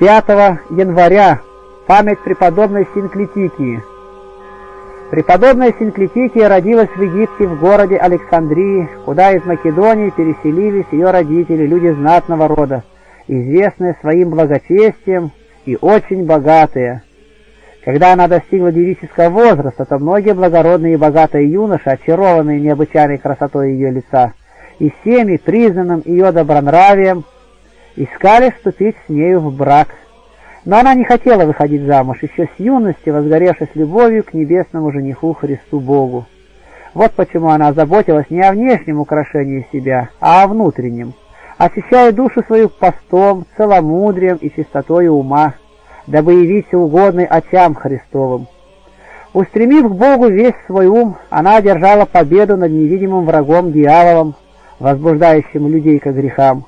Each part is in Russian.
5 января память преподобной Синклитикии. Преподобная Синклитикия родилась в Египте в городе Александрии, куда из Македонии переселились ее родители, люди знатного рода, известные своим благочестием и очень богатые. Когда она достигла девического возраста, то многие благородные и богатые юноши, очарованные необычайной красотой ее лица, и всеми признанным ее добронравием, искали вступить с нею в брак. Но она не хотела выходить замуж, еще с юности возгоревшись любовью к небесному жениху Христу Богу. Вот почему она заботилась не о внешнем украшении себя, а о внутреннем, очищая душу свою постом, целомудрием и чистотой ума, дабы явиться угодной очам Христовым. Устремив к Богу весь свой ум, она одержала победу над невидимым врагом дьяволом, возбуждающим людей к грехам.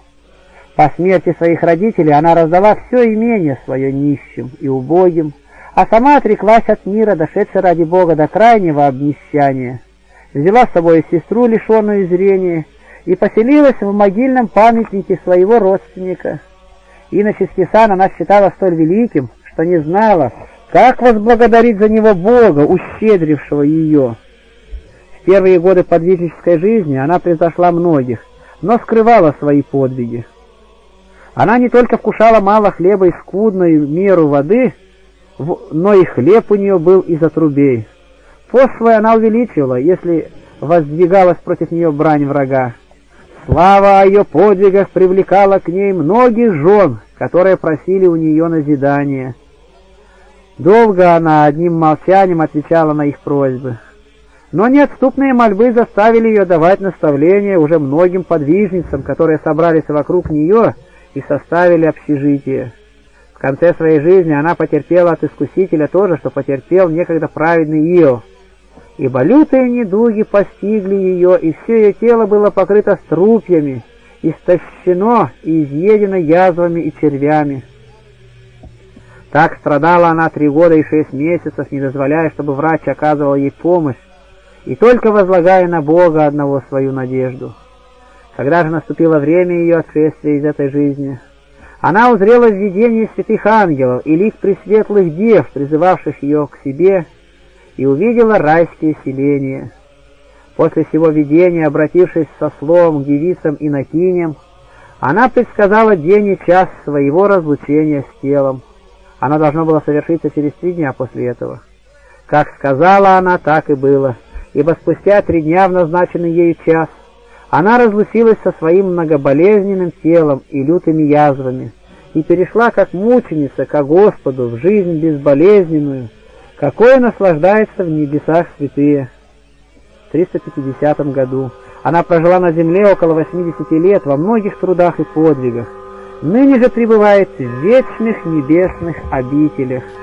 По смерти своих родителей она раздала все имение свое нищим и убогим, а сама отреклась от мира, дошедшей ради Бога до крайнего обнищания. Взяла с собой сестру, лишенную зрения, и поселилась в могильном памятнике своего родственника. Иначе Списан она считала столь великим, что не знала, как возблагодарить за него Бога, ущедрившего ее. В первые годы подвижнической жизни она превзошла многих, но скрывала свои подвиги. Она не только вкушала мало хлеба и скудную меру воды, но и хлеб у нее был из отрубей. Пост свой она увеличивала, если воздвигалась против нее брань врага. Слава о ее подвигах привлекала к ней многих жен, которые просили у нее назидания. Долго она одним молчанием отвечала на их просьбы. Но неотступные мольбы заставили ее давать наставления уже многим подвижницам, которые собрались вокруг нее и составили общежитие. В конце своей жизни она потерпела от искусителя то же, что потерпел некогда праведный Иов. Ибо лютые недуги постигли ее, и все ее тело было покрыто струпьями, истощено и изъедено язвами и червями. Так страдала она три года и шесть месяцев, не дозволяя, чтобы врач оказывал ей помощь, и только возлагая на Бога одного свою надежду. Когда же наступило время ее отшествия из этой жизни, она узрела в видении святых ангелов и лик пресветлых дев, призывавших ее к себе, и увидела райские селения. После всего видения, обратившись со словом к девицам и накиням, она предсказала день и час своего разлучения с телом. Оно должно было совершиться через три дня после этого. Как сказала она, так и было, ибо спустя три дня в назначенный ею час она разлучилась со своим многоболезненным телом и лютыми язвами и перешла как мученица ко Господу в жизнь безболезненную, какое наслаждается в небесах святые. В 350 году она прожила на земле около 80 лет во многих трудах и подвигах, ныне же пребывает в вечных небесных обителях.